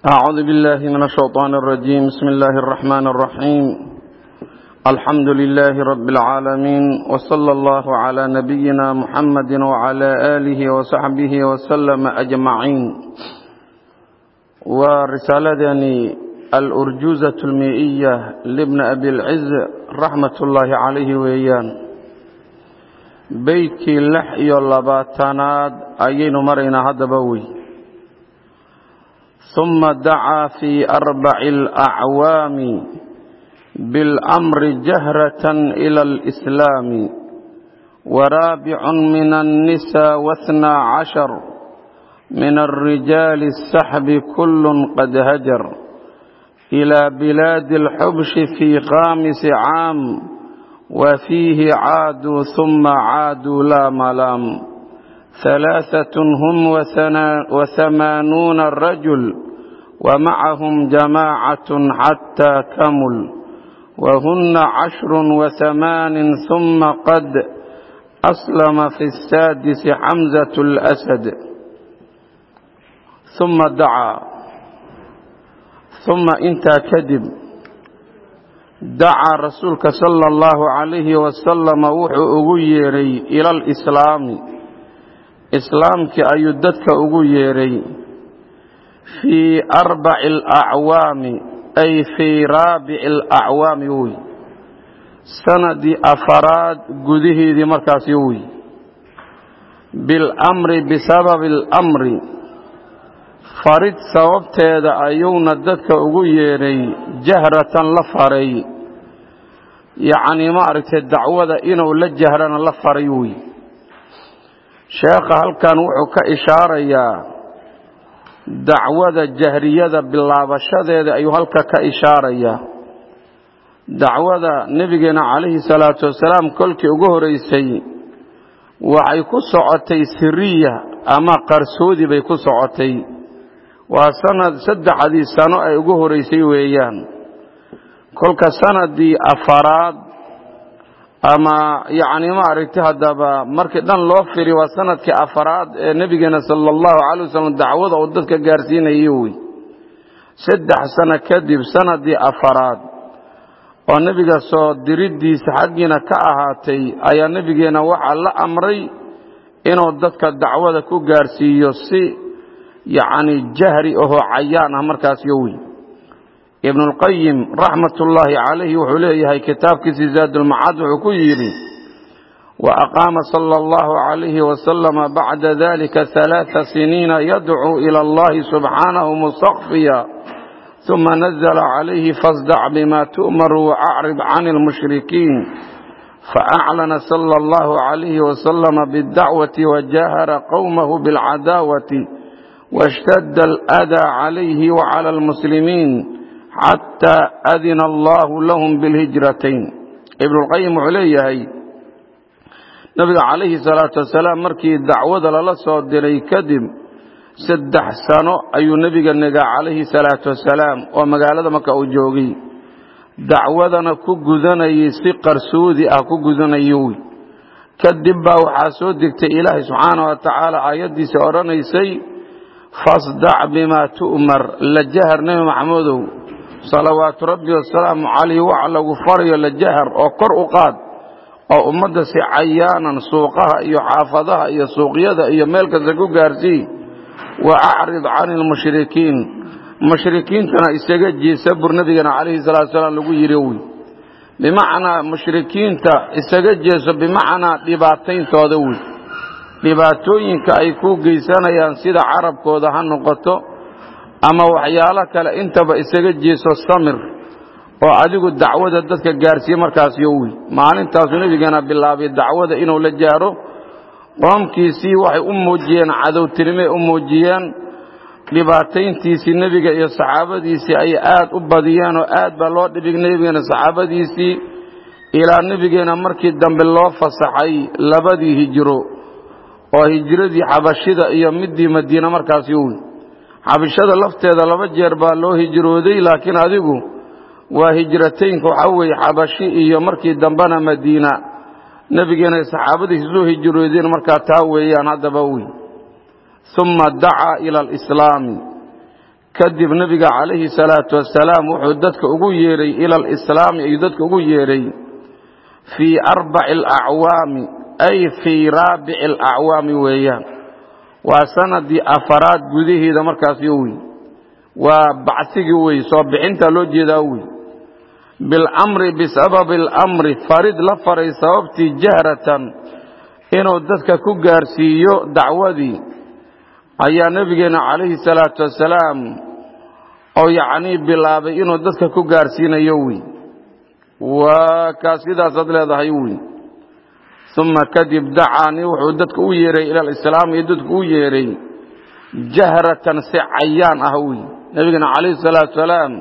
أعوذ بالله من الشيطان الرجيم بسم الله الرحمن الرحيم الحمد لله رب العالمين وصلى الله على نبينا محمد وعلى آله وصحبه وسلم أجمعين ورسالتني الأرجوزة المئية لابن أبي العز رحمة الله عليه وإيان بيتكي لحي اللباتاناد أين مرينا هذا بوي ثم دعا في أربع الأعوام بالأمر جهرة إلى الإسلام ورابع من النساء واثنى عشر من الرجال السحب كل قد هجر إلى بلاد الحبش في خامس عام وفيه عادوا ثم عادوا لا ملام ثلاثة هم وثمانون الرجل ومعهم جماعة حتى كمل وهن عشر وثمان ثم قد أسلم في السادس حمزة الأسد ثم دعا ثم انت كذب دعا رسولك صلى الله عليه وسلم وحو ugu yeeray ila alislaami islaamkii ayuu dadka ugu yeeray fii arbaci alacwaami ay fii raabici alacwaami wey sanadii afaraad gudaheedii markaasi wey bilamri bisababi alamri farid sababteeda ayuuna dadka ugu yeedhay jahratan la faray. Yacnii maaragtay dacwada inuu la jahrana la faray wey sheekha halkan wuxuu ka ishaarayaa dacwada jahriyada bilaabashadeeda ayuu halka ka ishaarayaa. Dacwada nebigeena calayhi salaatu wasalaam kolkii ugu horeysay waxay ku socotay siriya ama qarsoodi bay ku socotay. Waa sanad saddexdii sano ay ugu horeysay weeyaan. Kolka sanadii afaraad ama yacni maaragtay haddaba markii dhan loo firi waa sannadkii afaraad ee nebigeena sala allahu calay wasalam dacwada uu dadka gaarsiinayay wey saddex sano kadib sanadii afaraad oo nebiga soo diriddiisa xaggiina ka ahaatay ayaa nebigeena waxaa la amray inuu dadka dacwada ku gaarsiiyo si yacni jahri ahoo cayaan ah markaas yo ibnulqayim raxmatullaahi calayhi wuxuu leeyahay kitaabkiisii zaadulmacaad wuxuu ku yidhi wa aqaama sala allahu calayhi wasalama bacda dalika halaaa siniina yadcuu ila allahi subxaanahu mustakfiya uma nazla calayhi fasdac bima tu'maru waacrid can almushrikiin faaclana sala allahu calayhi wasalama biاdacwati wajahara qowmahu bilcadaawati washtadda aladaa calayhi wacala almuslimiin xataa adina allahu lahum bilhijratayn ibnulqayim wuxuu leeyahay nabiga calayhi salaatu wasalaam markii dacwada lala soo diray kadib saddex sano ayuu nebiga negaa calayhi salaatu wasalaam oo magaalada marka uu joogay dacwadana ku gudanayay si qarsoodi ah ku gudanayay wy kadib baa waxaa soo degtay ilaahay subxaana wa tacaala aayaddiisa odhanaysay fasdac bimaa tu'mar la jahar nebi maxamedow salawaatu rabbi wasalaamu calayh waxa lagu farayo la jahar oo kor u qaad oo ummadda si cayaanan suuqaha iyo xaafadaha iyo suuqyada iyo meel kasta ku gaarsii wa acrid cani lmushrikiin mushrikiintana isaga jeesa bur nebigana calayhi salatu salaam lagu yidhi wy bimacnaa mushrikiinta isaga jeeso bimacnaa dhibaatayntooda wey dhibaatooyinka ay ku geysanayaan sida carabkooda ha noqoto ama waxyaalo kale intaba isaga jeeso samir oo adigu dacwada dadka gaarsiiye markaas yowi maalintaasuu nebigeena bilaabay dacwada inuu la jaaro. Qoomkiisii waxay u muujiyeen cadowtinimay u muujiyeen dhibaatayntiisii nebiga iyo saxaabadiisii ayay aad u badiyeen oo aad baa loo dhibig nebigeena saxaabadiisii. Ilaa nebigeena markii dambe loo fasaxay labadii hijro oo hijradii xabashida iyo midii madiine markaas yowi xabashada lafteeda laba jeer baa loo hijrooday laakiin adigu waa hijrataynka waxaa weeye xabashi iyo markii dambena madiina. Nebigeena saxaabadiisa soo hijroodeen markaa taa weeyaan haddaba wey uma dacaa ila alislaami kadib nebiga calayhi salaatu wasalaam wuxuu dadka ugu yeedhay ila alislaami ayuu dadka ugu yeedhay fii arbaci alacwaami ay fii raabici alacwaami weeyaan waa sanadii afaraad gudaheeda markaasyo wey waa bacsigii wey soo bixintaa loo jeedaa wey bilamri bisababi alamri farid la faray sababtii jahratan inuu dadka ku gaarsiiyo dacwadii. Ayaa nebigeenna calayhi salaatu wasalaam oo yacnii bilaabay inuu dadka ku gaarsiinayo wey waa kaa sidaasaad leedahay wey uma kadib dacaanii wuxuu dadka u yeeray ila alislaam iyo dadku u yeeray jahratan si cayaan ah wey nebigeena calayhi salaatu wasalaam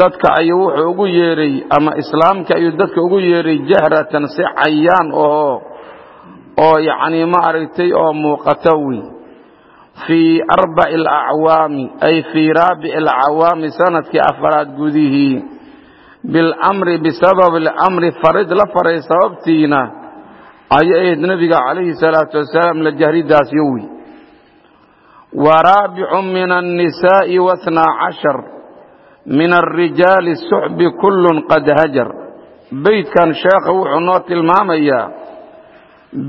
dadka ayuu wuxuu ugu yeeray ama islaamka ayuu dadka ugu yeeray jahratan si cayaan oo oo yacnii ma aragtay oo muuqata wey fii arbaci alacwaami ay fii raabici alcawaami sannadkii afaraad gudihii bilamri sababtiina ayay ahayd nebiga calayhi salaatu wasalaam la jahridaasyo wey wa raabicu min annisaa'i wahnaa cashar min alrijaali suxbi kullun qad hajar. Beydkan sheekha wuxuu noo tilmaamayaa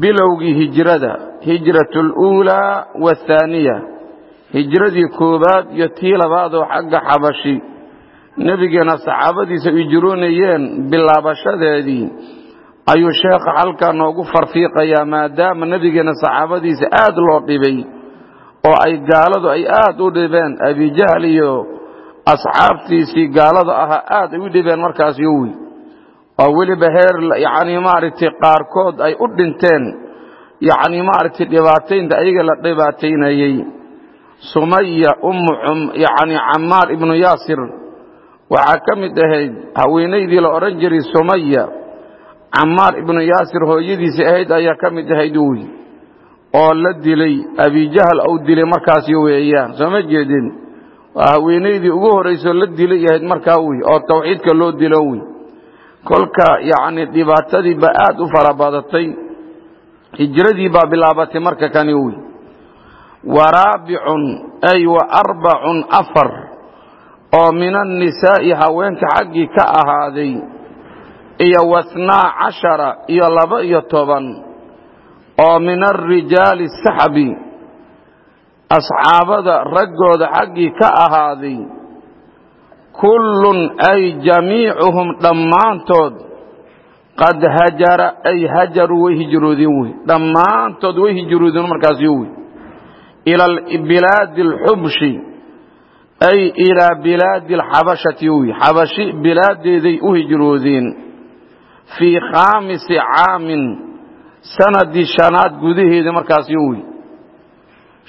bilowgii hijrada hijratu aluulaa waathaaniya hijradii koowaad iyo tii labaadoo xagga xabashi. Nebigeena saxaabadiisa hijroonayeen bilaabashadeedii ayuu sheekha halkaa noogu farfiiqayaa maadaama nebigeena saxaabadiisa aad loo dhibay oo ay gaaladu ay aad u dhibeen. Abijahl iyo asxaabtiisii gaalada ahaa aad ay u dhibeen markaas yowi oo weliba heer yacnii maaragtay qaarkood ay u dhinteen yacnii maaragtay dhibaataynta ayaga la dhibaataynayey sumaya ummu yacnii camaar ibnu yaasir waxaa ka mid ahayd haweenaydii la odhan jiray sumaya camaar ibnu yaasir hooyadiisi ahayd ayaa ka mid ahayd wy oo la dilay abijahl ou dilay markaasi weeyaan. Soo ma jeedin? Waa haweenaydii ugu horraysoo la dilay ahayd markaa wey oo tawxiidka loo dilo wey kolka yacni dhibaatadii baa aad u fara badatay. Hijradii baa bilaabatay marka kani wey wa raabicun ay wa arbacun afar. Oo min annisaa'i haweenka xaggii ka ahaaday iyo wathnaa cashara iyo laba iyo toban oo min alrijaali saxbi asxaabada raggooda xaggii ka ahaaday kullun ay jamiicuhum dhammaantood qad hajara ay hajaruu way hijroodeen wey dhammaantood way hijroodeen markaasyo wey ila bilaadi alxubshi ay ilaa bilaadi alxabashati wey xabashi bilaadeeday u hijroodeen fii khaamisi caamin sanadii shanaad gudaheeda markaasyo wey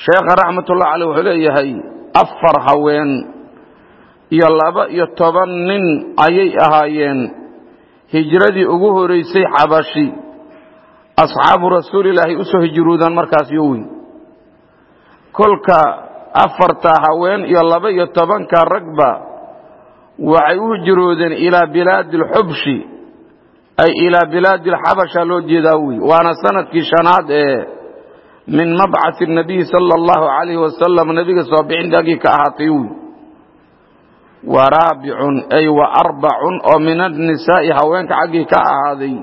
sheekha raxmatullahi caleyh wuxuu leeyahay afar haween iyo laba iyo toban nin ayay ahaayeen hijradii ugu horeysay xabashi. Asxaabu rasuulilaahi u soo hijroodaan markaasyo wey kolka afarta haween iyo laba iyo tobanka ragba waxay u hijroodeen ilaa bilaadi alxubshi ay ilaa bilaadi alxabasha loo jeedaa wey waana sannadkii shanaad ee min mabcathi nabiyi sala allahu calayhi wasalam nebiga soo bixintaagii ka ahaatay wey wa raabicun ay wa arbacun oo min annisaa'i haweenka xaggii ka ahaaday.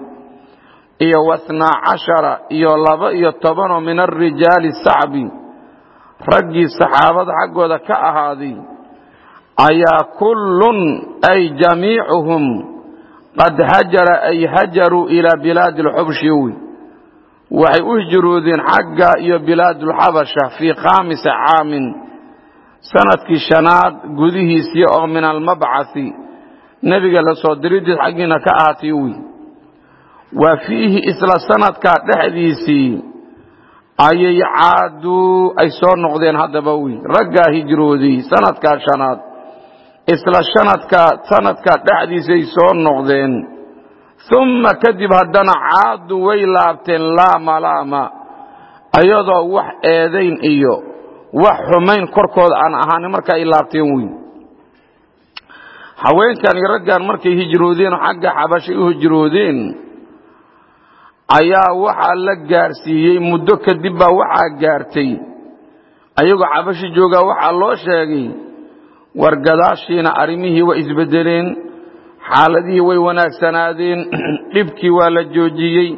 Iyo wathnaa cashara iyo laba iyo tobanoo min alrijaali sacbi. Raggii saxaabada xaggooda ka ahaaday. Ayaa kullun qad hajara ay hajaruu ilaa bilaadi alxubshi wey waxay u hijroodeen xagga iyo bilaadulxabasha fii khaamisa caamin. Sanadkii shanaad gudihiisii oo min almabcathi nebiga la soo diridiis xaggiina ka ahaatay wey wa fiihi isla sanadkaa dhexdiisii ayay caaduu ay soo noqdeen haddaba wey raggaa hijrooday sanadkaa shanaad isla shanadka sanadkaa dhexdiisay soo noqdeen. Umma kadib haddana caadu way laabteen laama laama ayadoo wax eedayn iyo wax xumayn korkooda aan ahaanin marka ay laabteen wey haweenkan iyo raggan markay hijroodeen xagga xabashay u hijroodeen ayaa waxaa la gaarsiiyey muddo kadib baa waxaa gaartay. Ayagoo xabashi joogaa waxaa loo sheegay war gadaashiina arrimihii way isbeddeleen xaaladihii way wanaagsanaadeen dhibkii waa la joojiyey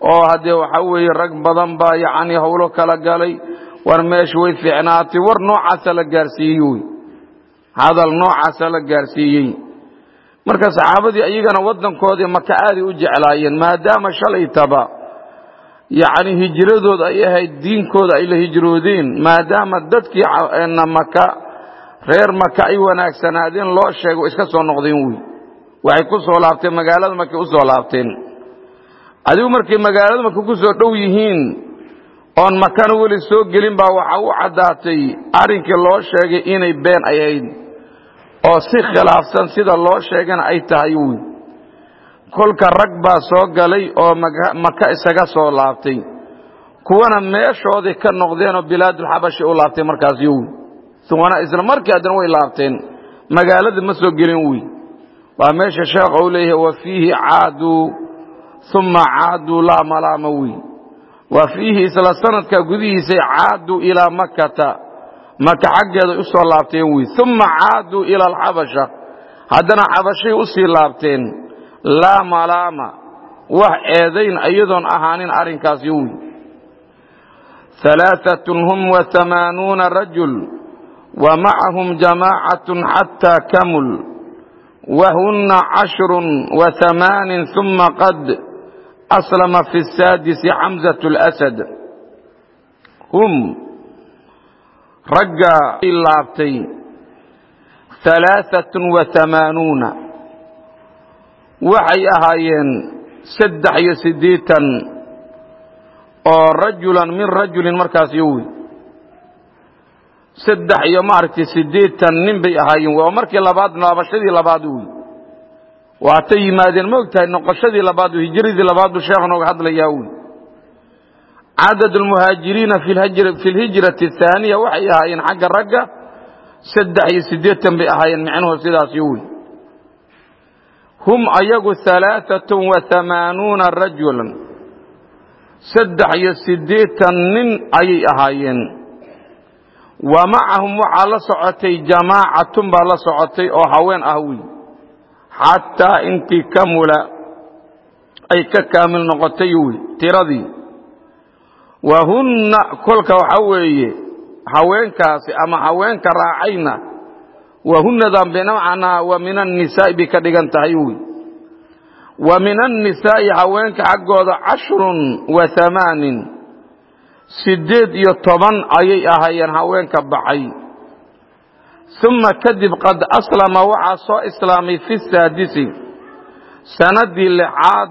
oo haddee waxa weeye rag badan baa yacnii howlo kala galay war meeshu way fiicnaatay war noocaasa la gaarsiiyey hadal noocaasa la gaarsiiyey. Marka saxaabadii iyagana waddankoodii maka aaday u jeclaayeen maadaama shalaytaba yacni hijradooda ay ahayd diinkooda ay la hijroodeen maadaama dadkii maka reer maka ay wanaagsanaadeen loo sheego iska soo noqdeen wey waxay ku soo laabteen magaalada markay u soo laabteen. Adigu markay magaalada marka ku soo dhow yihiin oon makana weli soo gelin baa waxa u caddaatay arrinkii loo sheegay inay been ay ahayd. Oo si khilaafsan sida loo sheegana ay tahay wy kolka rag baa soo galay oo maka isaga soo laabtay. Kuwana meeshoodii ka noqdeenoo bilaadulxabashi u laabtay markaasi wy kuwana isla markii haddana way laabteen. Magaalada ma soo gelin wy waa meesha sheekh uu leeyahay wa fiihi caaduu uma caaduu laa malaama wy wa fiihi isla sanadka gudihiisay caaduu ilaa makkata. Maka xaggeeday u soo laabteen wey uma caaduu ila alxabasha. Haddana xabashay u sii laabteen laa malaama. Wax eedayn iyadoon ahaanin arrinkaasi wey alaaatun hum waamaanuuna rajul wa macahum jamaacatun xataa kamul. Wahunna cashrun waamaanin uma qad aslama fi saadisi xamzat اlasad hum ragga laabtay alaaatun waamaanuuna waxay ahaayeen saddex iyo siddeetan oo rajulan min rajulin markaas yowi saddex iyo maaragtay siddeetan nin bay ahaayeen. Waa markii labaad laabashadii labaad wey waatay yimaadeen ma og tahay noqoshadii labaad hijradii labaad buu sheekh nooga hadlayaa wey cadad almuhaajiriina fi lhijrati athaaniya waxay ahaayeen xagga ragga saddex iyo siddeetan bay ahaayeen micnuhu sidaas wey hum ayagu alaaatun waamaanuuna rajulan. Saddex iyo siddeetan nin ayay ahaayeen wa macahum waxaa la socotay jamaacatun baa la socotay oo haween ah wey xataa intii kamula ay ka kaamil noqotay wey tiradii. Wa hunna kolka waxa weeye haweenkaasi ama haweenka raacayna wa hunnadan bimacnaa wa min annisaa'i bay ka dhigan tahay wey wa min annisaa'i haweenka xaggooda cashrun wa hamaanin siddeed iyo toban ayay ahaayeen haweenka baxay. Uma kadib qad aslama waxaa soo islaamay fi saadisi. Sanadii lixaad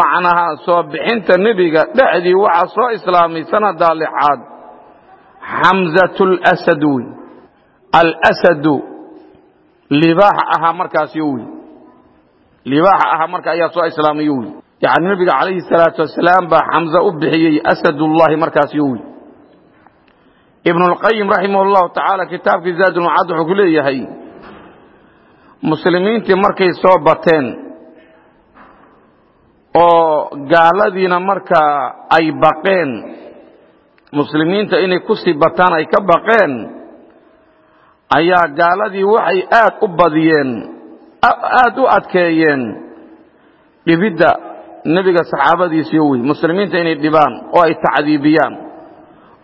macnaha soo bixinta nebiga dhexdii waxaa soo islaamay sanadaa lixaad xamzatu lasad wey alsadu libaaxa ahaa markaasi wey libaaxa ahaa marka ayaa soo islaamayo wey yani nebiga calayhi salaatu wasalaam baa xamza u bixiyey asadullahi markaasi wey ibn اlqayim raximah اllahu tacaala kitaabkii zaadulmacad wuxuu ku leeyahay muslimiintii markay soo bateen oo gaaladiina markaa ay baqeen muslimiinta inay ku sii bataan ay ka baqeen ayaa gaaladii waxay aad u badiyeen aad u adkeeyeen dhibidda nebiga saxaabadiisiyo wey muslimiinta inay dhibaan oo ay tacdiibiyaan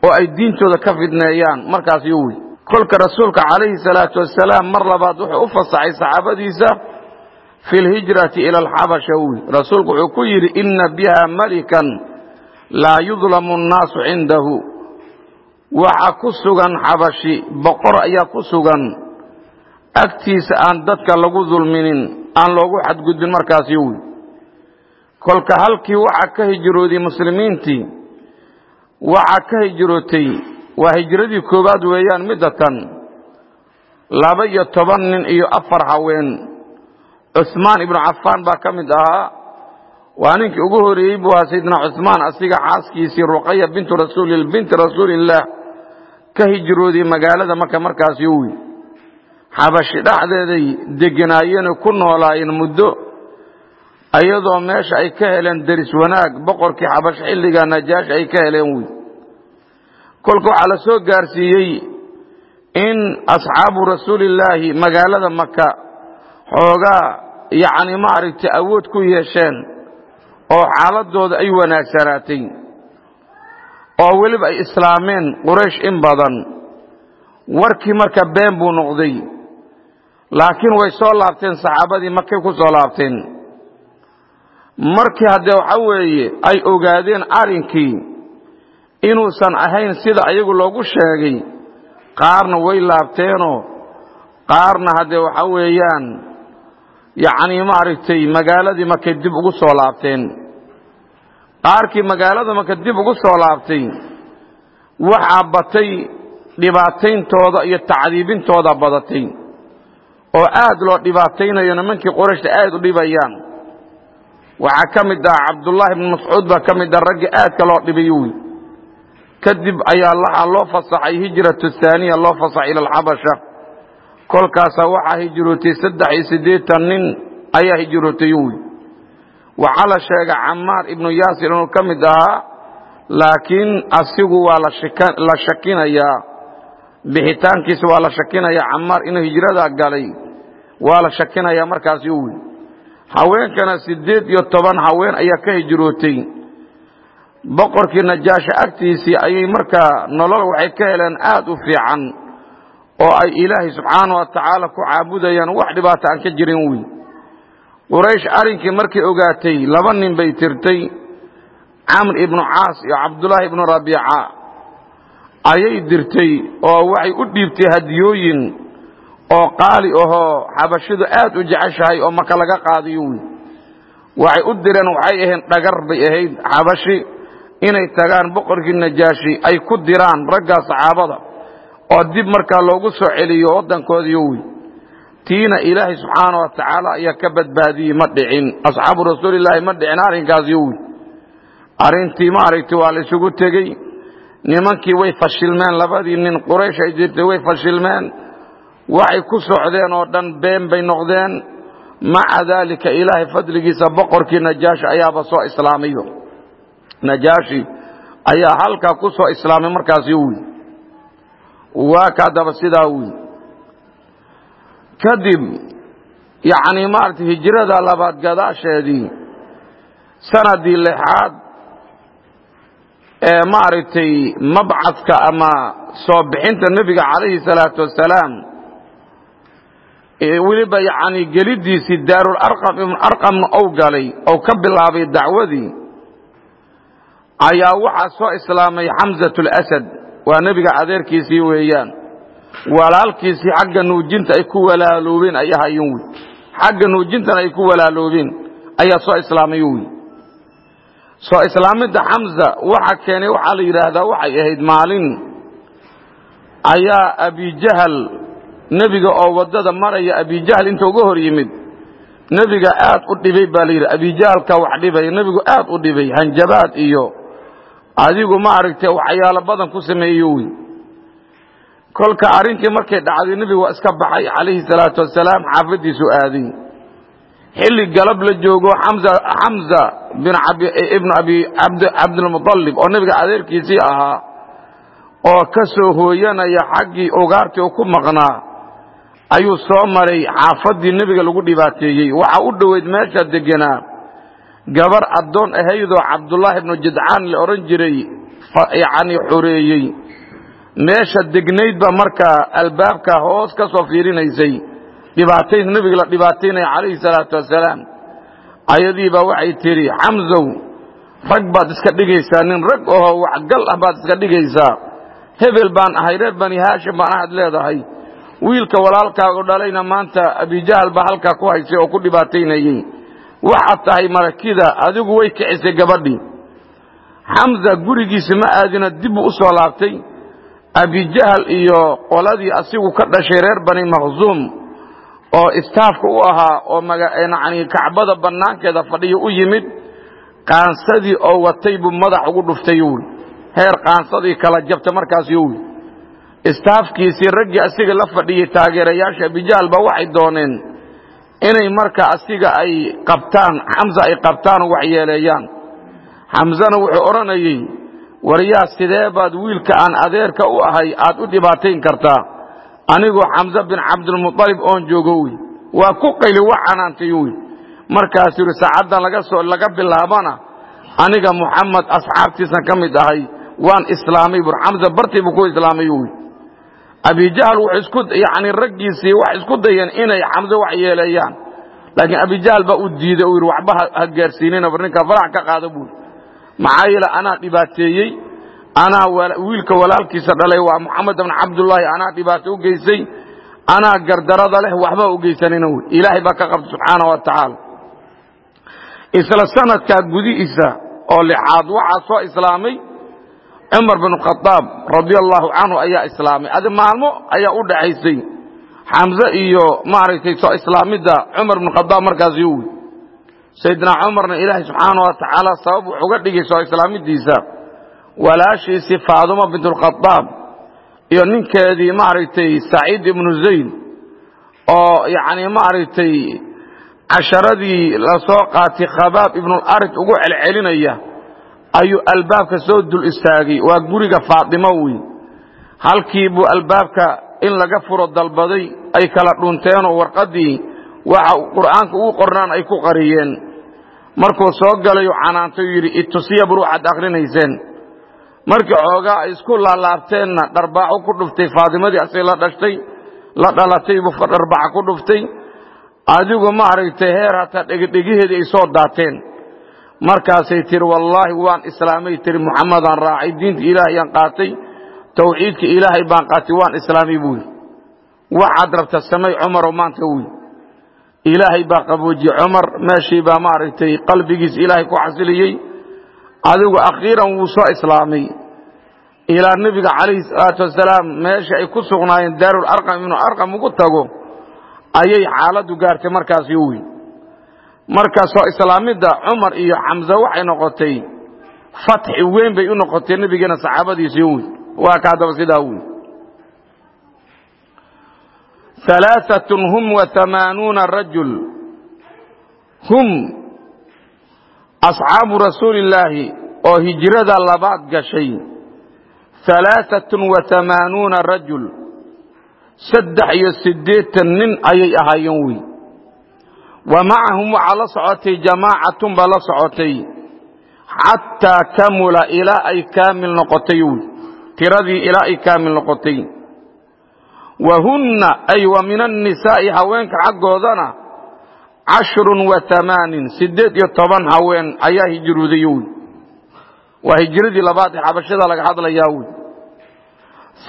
oo ay diintooda ka fidneeyaan markaas yo wey kolka rasuulka calayhi salaatu wasalaam mar labaad wuxuu u fasaxay saxaabadiisa fi lhijrati ila alxabasha wey rasuulku wuxuu ku yidhi inna biha malikan laa yudlamu annaasu cindahu. Waxa ku sugan xabashi boqor ayaa ku sugan. Agtiisa aan dadka lagu dulminin aan loogu xadgudbin markaas yo wey kolka halkii waxaa ka hijrooday muslimiintii waxaa ka hijrootay waa hijradii koowaad weeyaan midda tan laba iyo toban nin iyo afar haween. Cusmaan ibnu cafaan baa ka mid ahaa. Waa ninkii ugu horeeyey buu ahaa sayidina cusmaan asiga xaaskiisii ruqaya bintu rasuuli binti rasuulillaah ka hijrooday magaalada marka markaas yowi xabashi dhexdeeday deganaayeen ku noolaayeen muddo iyadoo meesha ay ka heleen deris wanaag boqorkii xabash xilliga najaash ay ka heleen wey kolka waxaa la soo gaarsiiyey in asxaabu rasuulillaahi magaalada maka xoogaa yacni maaragtay awood ku yeesheen oo xaaladooda ay wanaagsanaatay oo weliba ay islaameen quraysh in badan. Warkii marka been buu noqday laakiin way soo laabteen saxaabadii makay ku soo laabteen markii haddee waxa weeye ay ogaadeen arrinkii inuusan ahayn sida ayagu loogu sheegay qaarna way laabteenoo qaarna haddee waxa weeyaan yacnii maaragtay magaaladii markay dib ugu soo laabteen. Qaarkii magaalada marka dib ugu soo laabtay waxaa batay dhibaatayntooda iyo tacdiibintooda badatay. Oo aad loo dhibaataynayo nimankii qorayshta aad u dhibayaan waxaa ka mid ah cabdullaahi ibnu mascuud baa ka mid ah raggii aadka loo dhibay wy kadib ayaa waxaa loo fasaxay hijratu haaniya loo fasaxay ila alxabasha kolkaasaa waxaa hijrootay saddex iyo siddeetan nin ayaa hijrootay wy waxaa la sheega camaar ibnu yaasir inuu ka mid ahaa laakiin asigu waa la shakinayaa bixitaankiisa waa la shakinayaa. Camaar inuu hijrada galay waa la shakinayaa markaasi wy haweenkana siddeed iyo toban haween ayaa ka hijrootay. Boqorkii najaasho agtiisii ayay markaa nolol waxay ka heleen aad u fiican oo ay ilaahay subxaana wa tacaala ku caabudayaan wax dhibaata aan ka jirin wey quraysh arrinkii markay ogaatay laba nin bay tirtay camr ibnu caas iyo cabdullaahi ibnu rabiica. Ayay dirtay oo waxay u dhiibtay hadiyooyin oo qaali ahoo xabashidu aad u jeceshahay oo maka laga qaadiyo wey waxay u direen waxay ahayd dhagar bay ahayd xabashi inay tagaan boqorkii najaashi ay ku diraan raggaa saxaabada oo dib markaa loogu soo celiyo waddankoodiyo wey tiina ilaahay subxaana wa tacaala ayaa ka badbaadiyey ma dhicin. Asxaabu rasuulillaahi ma dhicin arrinkaasyo wey arrintii maaragtay waa la isugu tegey. Nimankii way fashilmeen labadii nin quraysh ay jirtay way fashilmeen waxay ku socdeen oo dhan been bay noqdeen. Maca daalika ilaahay fadligiisa boqorkii najaashi ayaaba soo islaamayo najaashi ayaa halkaa ku soo islaamay markaasi wy waa ka haddaba sidaa wy kadib yacnii maaragtay hijrada labaad gadaasheedii sanadii lixaad ee maaragtay mabcadka ama soo bixinta nebiga calayhi salaatu wasalaam weliba yacnii geliddiisii daarul arqam ibnu arqamna ou galay ou ka bilaabay dacwadii ayaa waxaa soo islaamay xamsatu lasad waa nebiga adeerkiisii weeyaan. Walaalkiisii xagga nuujinta ay ku walaaloobeen ay ahayen wy xagga nuujintana ay ku walaaloobeen ayaa soo islaamay wy soo islaamidda xamza waxa keenay waxaa la yidhaahdaa waxay ahayd maalin ayaa abijahal nebiga oo waddada maraya abijahal inta uga hor yimid. Nebiga aad u dhibay baa la yidhi abijahalka wax dhibaya nebigu aad u dhibay hanjabaad iyo adigu maaragtay waxyaalo badan ku sameeyo wy kolka arrintii markay dhacday nebigu waa iska baxay calayhi salaatu wasalaam xaafaddiisu aaday. Xilli galab la joogo xamza ibnu abi cabdilmuطalib oo nebiga adeerkiisii ahaa oo ka soo hooyanaya xaggii ugaartii u ku maqnaa ayuu soo maray xaafaddii nebiga lagu dhibaateeyey. Waxaa u dhoweyd meesha degenaa gabar addoon ahaydoo cabdullaahi ibnu jidcaan la odhan jiray yacnii xoreeyey meesha degnayd ba markaa albaabka hoos ka soo fiirinaysay. Dhibaatayn nebiga la dhibaataynaya calayhi salaatu wasalaam. Ayadiibaa waxay tidhi xamsow rag baad iska dhigaysaa nin rag ahoo waxgal ah baad iska dhigaysaa. Hebel baan ahay reer bani haashim baan ahad leedahay wiilka walaalkaagu dhalayna maanta abijahal baa halkaa ku haysay oo ku dhibaataynayey waxaad tahay marakida adigu way kicisay gabadhii xamza gurigiisi ma aadina dibbuu u soo laabtay. Abijahal iyo qoladii asigu ka dhashay reer bani makhsuum oo istaafka u ahaa oo yani kacbada bannaankeeda fadhiyo u yimid qaansadii oo watay buu madax ugu dhuftay wy heer qaansadii kala jabta markaas istaafkiisii raggii asiga la fadhiyey taageerayaasha abijahal ba waxay dooneen inay marka asiga ay qabtaan xamza ay qabtaan oo waxyeeleeyaan. Xamzana wuxuu odhanayey waryaa sidee baad wiilka aan adeerka u ahay aad u dhibaatayn kartaa? Anigoo xamse bin cabdilmualib oon joogo wey waa ku qayli wa canaantay wey markaasuu yidhi saacaddan laga bilaabana aniga muxamed asxaabtiisan ka mid ahay waan islaamay bur. Xamse bartii buu ku islaamay wey abijahl yani raggiisii waxay isku dayeen inay xamse wax yeeleeyaan laakiin abijahl baa u diiday uu yidhi waxba ha gaarsiinina bar ninka farax ka qaada buuri maxaa yeele anaa dhibaateeyey anaa wiilka walaalkiisa dhalay waa moxamed bn cabdullaahi anaa dhibaato u geysay anaa gardarada leh waxba u geysanina wey ilaahay baa ka qabta subxaana wa tacaala. Isla sanadkaa gudihiisa oo lixaad waxaa soo islaamay cumar bin khadaab radia allaahu canhu ayaa islaamay. Adi maalmo ayaa u dhaxaysay xamse iyo maaragtay soo islaamidda cumar bin khadaab markaasi wy sayidina cumarna ilaahay subxaana wa tacaala sabab wuxuu ga dhigay soo islaamidiisa. Walaashiisii faadumo bintulkhadaab iyo ninkeedii maaragtay saciid ibnu zayd oo yacni maaragtay casharadii la soo qaatay khabaab ibnularij ugu celcelinaya ayuu albaabka soo dul istaagay. Waa guriga faatimo wey halkii buu albaabka in laga furo dalbaday ay kala dhunteenoo warqaddii waxa qur'aanka ugu qornaan ay ku qariyeen. Markuu soo galayuu canaantay uu yidhi itusiya waxaad akhrinayseen markii xoogaa ay isku laalaabteenna dharbaaxu ku dhuftay faatimadii asay la dhashtay la dhalatay buu dharbaaxa ku dhuftay. Adigu maaragtay heer hataa dhegidhegiheedii ay soo daateen markaasay tihi wallaahi waan islaamay tihi muxamadaan raacay diinta ilaahayaan qaatay tawxiidka ilaahay baan qaatay waan islaamay buu yidhi. Waxaad rabta samay cumarow maanta wuy ilaahay baa qaboojiyey cumar meeshii baa maaragtay qalbigiis ilaahay ku xasiliyey. Adigu akhiiran wuu soo islaamay. Ilaa nebiga calayhi salaatu wasalaam meeshii ay ku sugnaayeen daarul arqam inuu arqam ugu tago ayay xaaladdu gaartay markaasi wey marka soo islaamidda cumar iyo xamse waxay noqotay fatxi weyn bay u noqotay nebigeena saxaabadiisii wey waa ka haddaba sidaa wey alaaatun hum waamaanuuna rajul. Hum asxaabu rasuuli illaahi oo hijrada labaad gashay. Alaaatun waamaanuuna rajul. Saddex iyo siddeetan nin ayay ahaayeen wey wa macahum waxaa la socotay jamaacatun baa la socotay. Xataa kamula ilaa ay kaamil noqotay tiradii ilaa ay kaamil noqotay. Wa hunna ay wa min annisaa'i haweenka xaggoodana cashrun wa amaanin siddeed iyo toban haween ayaa hijrooday wey waa hijradii labaad ee xabashada laga hadlayaa wey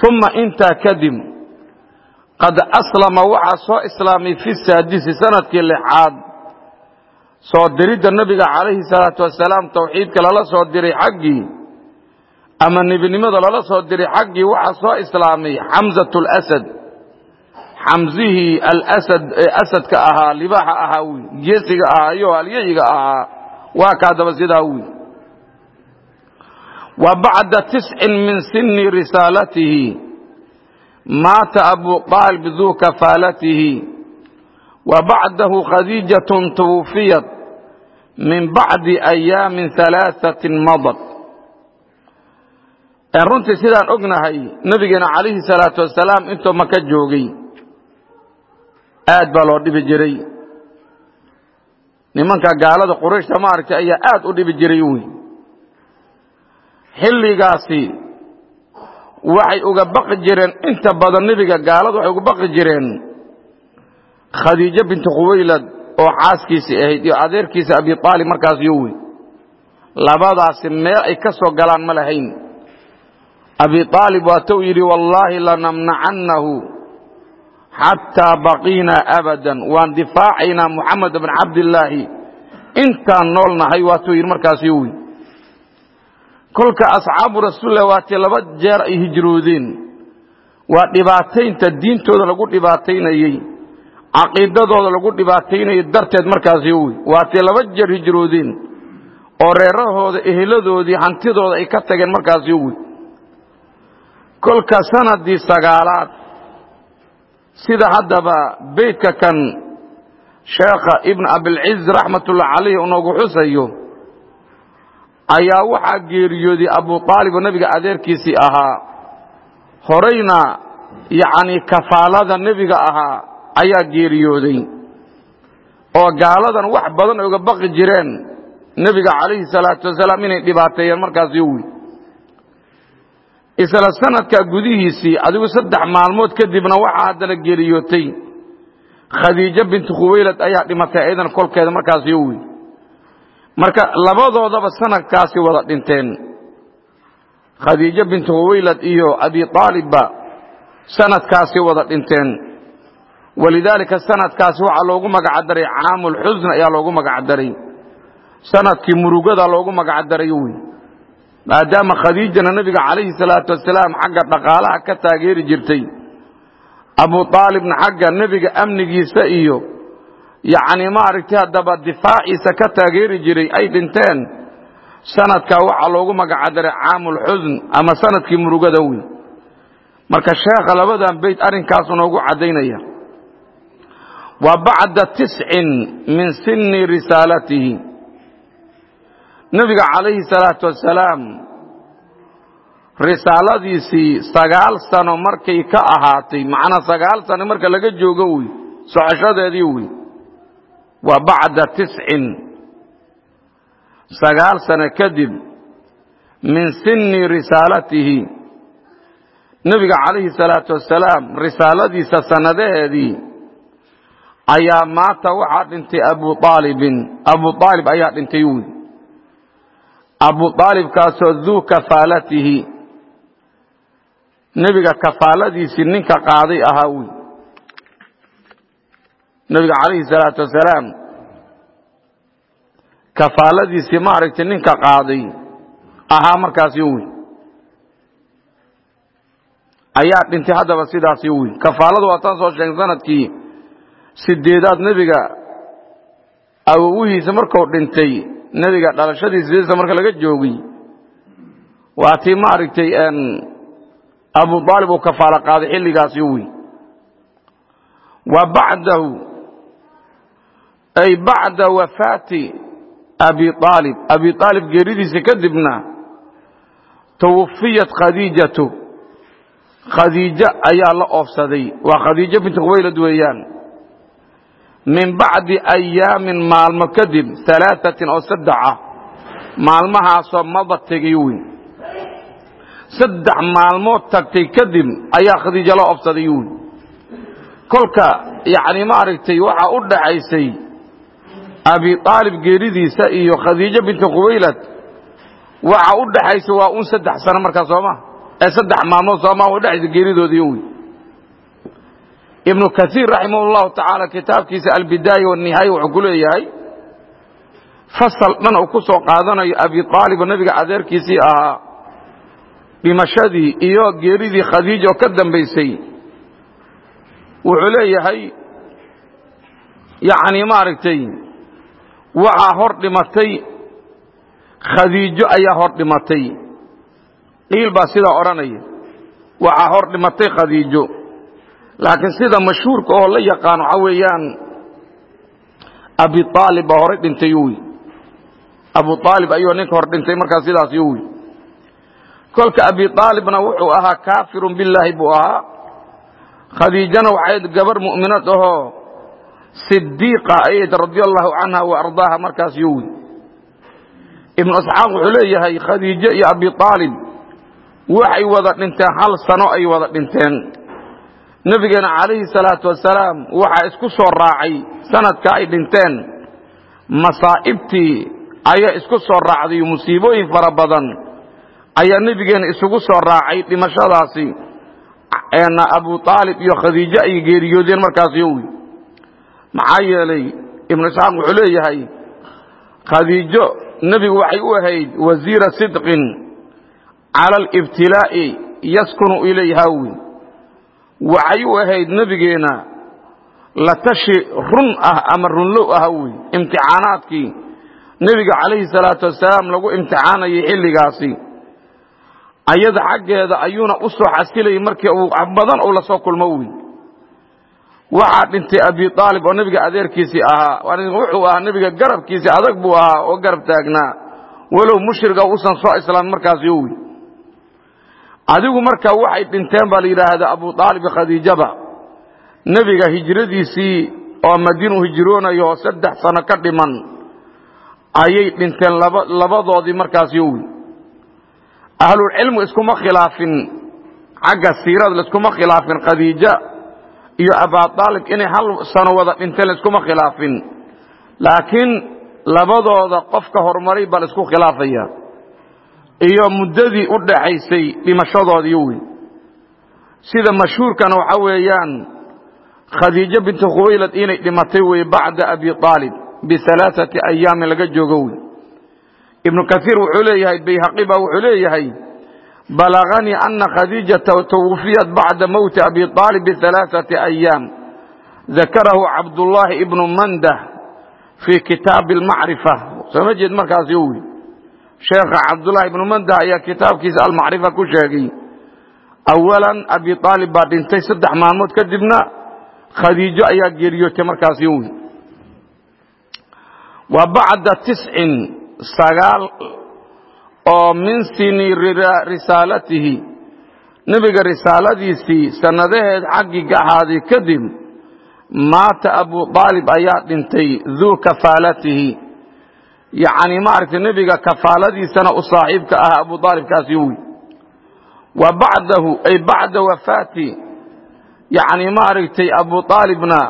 uma intaa kadib qad aslama waxaa soo islaamay fi saadisi sannadkii lixaad soo diridda nebiga calayhi salaatu wasalaam tawxiidka lala soo diray xaggii ama nebinimada lala soo diray xaggii waxaa soo islaamay xamsat lasad xamsihii alasad ee asadka ahaa libaaxa ahaa wy geesiga ahaa iyo alyayiga ahaa waa kaa daba sidaa wy wa bacda tiscin min sini risaalatihi maata abu aalib duu kafaalatihi wa bacdahu khadiijatun twufiyat min bacdi ayaamin alaaثatin madad runtii sidaan ognahay nebigeena calayhi salaatu wasalaam intuu maka joogay aad baa loo dhibi jiray nimanka gaalada qurayshta maaragtay ayaa aad u dhibi jiray wey xilligaasi waxay uga baqi jireen. Inta badan nebiga gaaladu waxay uga baqi jireen. Khadiijo bintu khuwaylad oo xaaskiisii ahayd iyo adeerkiisa abi aalib markaas yo wey labadaasi meel ay ka soo galaan ma lahayn. Abi aalib waatou yidhi wallaahi lanamnacannahu xataa baqiinaa abadan. Waan difaacaynaa muxamed bn cabdillaahi. Intaan nool nahay waatuu yidhi markaas yo wey kolka asxaabu rasuulilah waatii laba jeer ay hijroodeen. Waa dhibaataynta diintooda lagu dhibaataynayey caqiidadooda lagu dhibaataynayay darteed markaasi wey waatii laba jeer hijroodeen. Oo reerahooda eheladoodii hantidooda ay ka tageen markaasi wey kolka sanadii sagaalaad sida haddaba beytka kan sheekha ibn abilciz raxmatullahi calayh unoogu xusayo ayaa waxaa geeriyooday abu aalib oo nebiga adeerkiisii ahaa. Horeyna yacni kafaalada nebiga ahaa ayaa geeriyooday. Oo gaaladan wax badan oga baqi jireen nebiga calayhi salaatu wasalaam inay dhibaateeyeen markaas yowi isla sanadka gudihiisii adigu saddex maalmood kadibna waxaa haddana geeriyootay. Khadiijo bintu khuwaylad ayaa dhimatay ayadana kolkeeda markaas yowi marka labadoodaba sanadkaasi wada dhinteen. Khadiijo bintu khuwaylad iyo abi aalibba sanadkaasi wada dhinteen. Walidaalika sanadkaasi waxaa loogu magacdaray caamulxusn ayaa loogu magacdaray sannadkii murugada loogu magacdaray wy maadaama khadiijana nebiga calayhi salaatu wasalaam xagga dhaqaalaha ka taageeri jirtay abu aalibna xagga nebiga amnigiisa iyo yacni maaragtay haddaba difaaciisa ka taageeri jiray ay dhinteen sanadkaa waxaa loogu magacdaray caamulxusn ama sannadkii murugada wey marka sheekha labadan beyt arrinkaasu noogu caddaynaya. Wa bacda tiscin min sini risaalatihi. Nebiga calayhi salaatu wasalaam risaaladiisii sagaal sano markay ka ahaatay macnaa sagaal sano marka laga joogo wey socoshadeedii wey wa bacda tiscin. Sagaal sano kadib min sini risaalatihi. Nebiga calayhi salaatu wasalaam risaaladiisa sanadaheedii ayaa maanta waxaa dhintay abu aalibin abu aalib ayaa dhintay wy abu aalibkaasoo duu kafaalatihi. Nebiga kafaaladiisii ninka qaaday ahaa wy nebiga calayhi salaatu wasalaam kafaaladiisii maaragtay ninka qaaday ahaa markaasi wy ayaa dhintay haddaba sidaasi wy kafaaladu waa taan soo sheegn sannadkii sideedaad nebiga awowihiisa marku dhintay nebiga dhalashadii sideedsa marka laga joogay waa tii maaragtay abu aalib uu kafaalo qaaday xilligaasi wy wa bacdahu ay bacda wafaati abi aalib abi aalib geeridiisa kadibna twafiyat khadiijatu khadiijo ayaa la oofsaday waa khadiijo bintu khuwaylad weeyaan min bacdi ayaamin maalmo kadib alaaثatin oo saddex ah maalmahaasoo maba tegay wey saddex maalmood tagtay kadib ayaa khadiijo la oofsaday wey kolka yani maaragtay waxaa u dhaxaysay abi aalib geeridiisa iyo khadiijo bintu khuwaylad waxa u dhaxaysa waa un saddex sano markaa sooma ee saddex maalmood sooma udhexaysa geeridoodii wey ibnu kaiir raximah llahu tacaala kitaabkiisa albidaaya wanihaaya wuxuu ku leeyahay fasal dhan uu ku soo qaadanayo abi aalib oo nebiga adeerkiisii ahaa dhimashadii iyo geeridii khadiija oo ka dambaysay wuxuu leeyahay yani maaragtay waxaa hor dhimatay khadiijo ayaa hor dhimatay. Qiil baa sidaa odhanaya waxaa hor dhimatay khadiijo. Laakiin sida mashhuurka oo la yaqaan waxaa weeyaan abi aalib baa horay dhintay wy abu aalib ayuu ninka hor dhintay markaa sidaas wy kolka abi aalibna wuxuu ahaa kaafirun billaahi buu ahaa. Khadiijana waxayd gabar mu'minad ahoo sidiiqa ayd radia allahu canha wa ardaaha markaas yowi ibnu isxaaq wuxuu leeyahay khadiijo iyo abi aalib waxay wada dhinteen hal sano ay wada dhinteen. Nebigeena calayhi salaatu wasalaam waxaa isku soo raacay sanadka ay dhinteen. Masaa'ibtii ayaa isku soo raacday musiibooyin fara badan ayaa nebigeena isugu soo raacay dhimashadaasi. Abu aalib iyo khadiijo ay geeriyoodeen markaas yowi maxaa yeelay ibnu isxaaq wuxuu leeyahay khadiijo nebigu waxay u ahayd wasiira sidqin cala alibtilaa'i yaskunu ilayha wy waxay u ahayd nebigeena la tashi run ah ama runlow ah wey imtixaanaadkii. Nebiga calayhi salaatu wasalaam lagu imtixaanayay xilligaasi. Ayada xaggeeda ayuuna u soo xasilayay markii uu badan uu la kulmo wey waxaa dhintay abi aalib oo nebiga adeerkiisii ahaa. Wuxuu ahaa nebiga garabkiisii adag buu ahaa oo garab taagnaa walow mushriga usan soo islaamin markaas yowi adigu marka waxay dhinteen baa la yidhaahdaa abu aalib khadiijaba. Nebiga hijradiisii oo madiinu hijroonayo oo saddex sano ka dhiman ayay dhinteen labadoodii markaas yowi ahlulcilmu iskuma khilaafin. Xagga siirada laiskuma khilaafin khadiija iyo abaalib inay hal sano wada dhinteen laiskuma khilaafin. Laakiin labadooda qofka horumaray baa la isku khilaafaya. Iyo muddadii u dhaxaysay dhimashadoodii wey sida mashhuurkana waxa weeyaan khadiijo binti khuwaylad inay dhimatay wey bacda abi aalib bialaaati ayaamin laga joogo wey ibnu kaiir wuxuu leeyahay bayhaqi baa wuxuu leeyahay balaganii ana khadiijata twufiyat bacda mowti abi aalib bialaaati ayaam dakarahu cabdullaahi ibnu mandah fii kitaabi almacrifa soo ma jeed markaasi wy sheekha cabdullaahi ibnu mandah ayaa kitaabkiisa almacrifa ku sheegay awalan abi aalib baa dhintay saddex maalmood kadibna khadiijo ayaa geeriyootay markaasi wy wa bacda tiscin sagaal oo min sini risaalatihi. Nebiga risaaladiisii sannadaheed xaggiga ahaaday kadib maata abu aalib ayaa dhintay duu kafaalatihi. Yacni maaragtay nebiga kafaaladiisana u saaxiibka ah abu aalibkaasi wy wa bacdahu ay bacda wafaati. Yacni maaragtay abu aalibna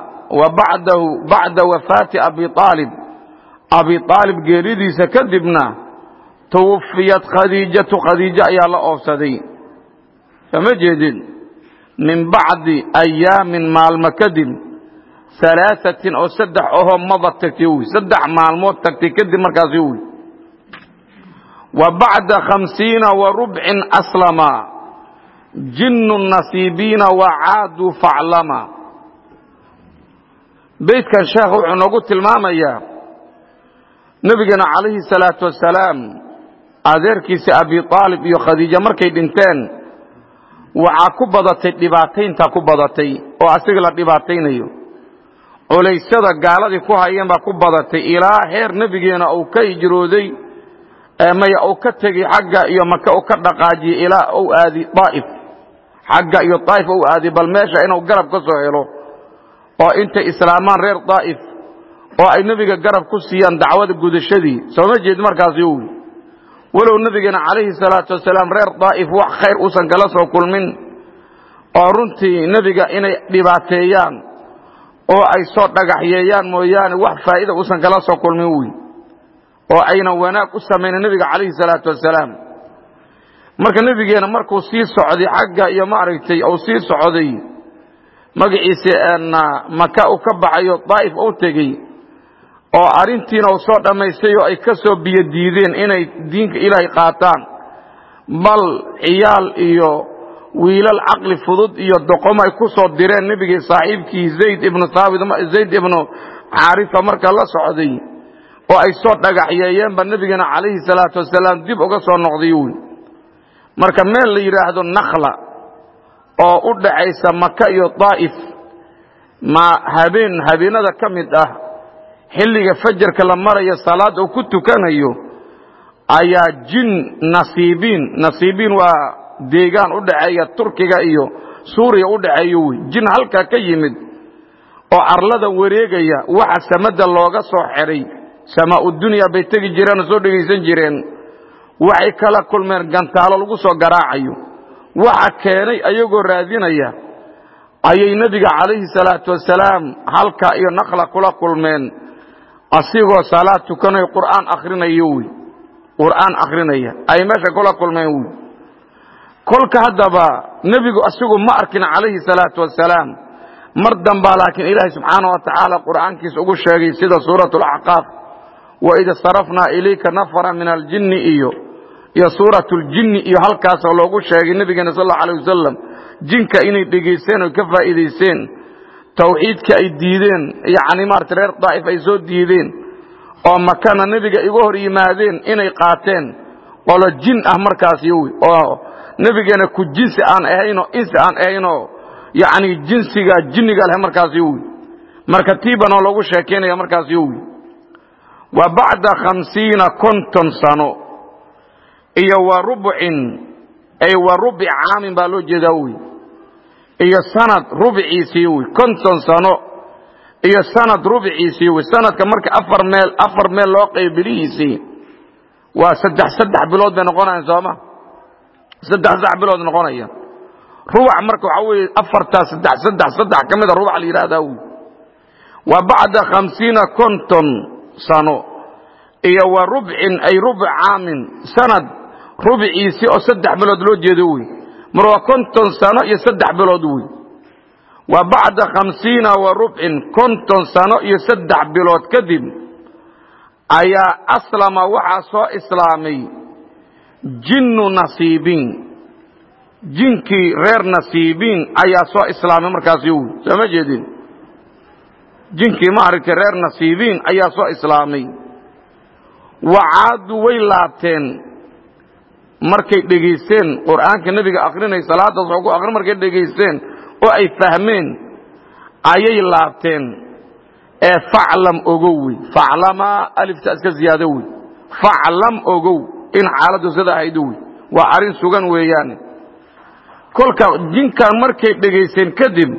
wa bacdahu bacda wafaati abi aalib abi aalib geeridiisa kadibna twufiyat khadiijatu khadiijo ayaa la oobsaday sooma jeedin min bacdi ayaamin maalmo kadib alaaثatin oo saddex ahoo mada tagtay wy saddex maalmood tagtay kadib markaasi wy wa bacda khamsiina wa rubcin aslama jinnu nasiibiina wa caaduu faclama beydkan sheekh wuxuu noogu tilmaamayaa nebigeena calayhi salaatu wasalaam adeerkiisi abi aalib iyo khadiija markay dhinteen waxaa ku badatay dhibaatayntaa ku badatay oo asiga la dhibaataynayo. Culaysada gaaladii ku hayeen baa ku badatay ilaa heer nebigeena uu ka hijrooday maya uu ka tegey xagga iyo maka u ka dhaqaajiyey ilaa uu aadi daa'if xagga iyo daa'if uu aadi bal meesha inuu garab ka soo helo oo intay islaamaan reer daa'if oo ay nebiga garab ku siiyaan dacwada gudashadii. Sooma jeed markaasi wy walow nebigeena calayhi salaatu wasalaam reer daa'if wax khayr uusan kala soo kulmin oo runtii nebiga inay dhibaateeyaan oo ay soo dhagaxyeeyaan mooyaane wax faa'ida uusan kala soo kulmin wy oo aynan wanaag u samaynin nebiga calayhi salaatu wasalaam. Marka nebigeena markuu sii socday xagga iyo maaragtay uu sii socday magaciisa maka u ka baxayo daa'if u tegey oo arrintiina uu soo dhammaystay oo ay ka soo biyo diideen inay diinka ilaahay qaataan. Bal ciyaal iyo wiilal caqli fudud iyo doqomo ay ku soo direen nebigii saaxiibkii zayd ibnu haabit zayd ibnu xaarisa marka la socday oo ay soo dhagaxyeeyeenba nebigeena calayhi salaatu wasalaam dib uga soo noqday wy marka meel la yidhaahdo nakhla oo u dhaxaysa maka iyo daa'if ma habeen habeenada ka mid ah xilliga fajarka la marayo salaad uu ku tukanayo ayaa jin nasiibiin nasiibiin waa deegaan u dhaxeeya turkiga iyo suuriya u dhaxeeyo wey jin halkaa ka yimid oo arlada wareegaya waxa samada looga soo xidhay samaa dunya bay tegi jireen oo soo dhegaysan jireen. Waxay kala kulmeen gantaalo lagu soo garaacayo. Waxa keenay ayagoo raadinaya ayay nebiga calayhi salaatu wasalaam halka iyo nakhla kula kulmeen asigoo salaad tukanayo qur'aan akhrinayo wy qur'aan akhrinaya ay meesha kula kulmeen wy kolka haddaba nebigu asigu ma arkin calayhi salaatu wasalaam mar dambaa laakiin ilaahay subxaana wa tacaala qur'aankiisa ugu sheegay sida suurat alaxqaaf waid sarafnaa ilayka nafara min aljinni iyo iyo suurat ljinni iyo halkaasoo loogu sheegay nebigeena sal allau alay wasalam jinka inay dhegaysteen oy ka faa'iidaysteen tawxiidka ay diideen yacni maarata reer daa'if ay soo diideen oo makana nebiga iga hor yimaadeen inay qaateen qolo jin ah markaas yowi oo nebigeena ku jinsi aan ahaynoo insi aan ahaynoo yacni jinsiga jinniga leh markaas yowi marka tiibanoo loogu sheekaynaya markaas yowi wa bacda khamsiina konton sano iyo wa rubcin ay wa rubi caamin baa loo jeedaa wey iyo sanad rubciisii wey konton sano iyo sanad rubciisii wey sanadka marka afar meel afar meel loo qayb bilihiisii waa saddex saddex bilood bay noqonayan sooma? Saddex saddex bilood noqonaya. Rubac marka waxaa weeye afartaa saddex saddex saddex ka mida rubac la yidhahdaa wey wa bacda khamsiina konton sano iyo wa rubcin ay rubuc caamin sanad rubciisii oo saddex bilood loo jeedo wey mar waa konton sano iyo saddex bilood wey wa bacda khamsiina wa rubcin konton sano iyo saddex bilood kadib ayaa aslama waxaa soo islaamay jinnu nasiibiin jinkii reer nasiibiin ayaa soo islaamay markaasi wey soo ma jeedin? Jinkii maaragtay reer nasiibiin ayaa soo islaamay. Wacaadu way laabteen markay dhegaysteen qur'aanka nebiga akrinay salaada soo ku akrin markay dhegaysteen oo ay fahmeen ayay laabteen ee faclam ogow wey. Faclamaa alifta iska ziyaado wey. Faclam ogow in xaaladdu sida ahaydu wey. Waa arrin sugan weeyaane. Kolka jinkan markay dhegaysteen kadib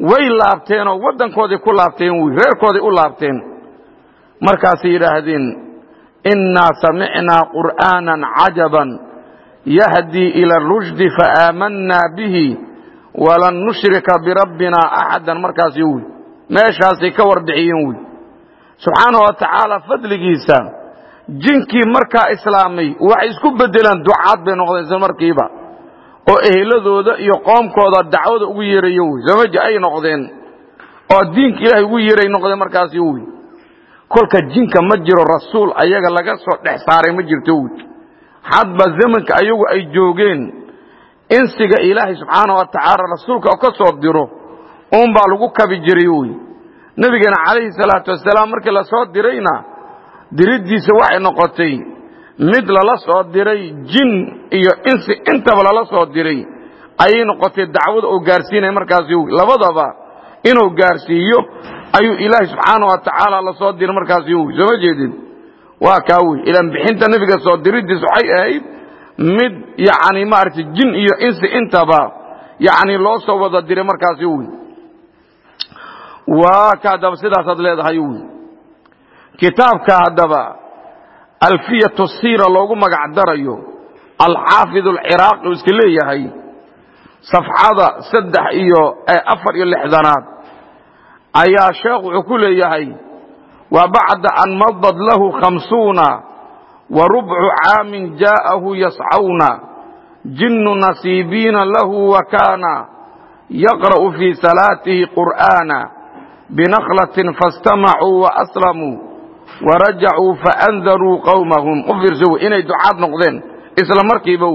way laabteenoo waddankoodii ku laabteen wey reerkoodii u laabteen. Markaasay yidhaahdeen innaa samicnaa qur'aanan cajaban yahdii ila rushdi faaaamannaa bihi walan nushrika birabbinaa axadan markaasi wey meeshaasay ka warbixiyeen wey subxaana wa tacaala fadligiisa jinkii markaa islaamay waxay isku bedelaan ducaad bay noqdeen isla markiiba oo eheladooda iyo qoomkooda dacwada ugu yeerayo wey samaja ay noqdeen oo diinka ilaahay ugu yeeray noqdeen markaasi wey kolka jinka ma jiro rasuul ayaga laga soo dhex saaray ma jirto hadba zamanka ayagu ay joogeen insiga ilaahay subxaana wa tacaala rasuulka oo ka soo diro uunbaa lagu kabi jiray wey nebigeena calayhi salaatu wasalaam markii la soo dirayna diriddiisa waxay noqotay mid lala soo diray jin iyo insi intaba lala soo diray ayay noqotay dacwada oo gaarsiinaya markaasi wey labadaba inuu gaarsiiyo ayuu ilaahay subxaana wa tacaala la soo diray markaasi wey soo ma jeedin. Waa kaa wey ilaan bixinta nebiga soo diriddiis waxay ahayd mid yacni maaragtay jin iyo insi intaba yacni loo soo wada diray markaasi wey waa ka haddaba sidaasaad leedahay wey kitaabka haddaba alfiyatu siira loogu magac darayo alxaafid alciraaqi uu iska leeyahay safxada saddex iyo afar iyo lixdanaad ayaa sheekh wuxuu ku leeyahay wa bacda an madad lahu khamsuuna wa rubcu caamin jaa'ahu yascawna jinnu nasiibiina lahu wa kaana yaqra'u fii salaatihi qur'aana binakhlatin faاstamacuu waaslamuu warajacuu faandaruu qowmahum u fiirso wey inay ducaad noqdeen isla markiiba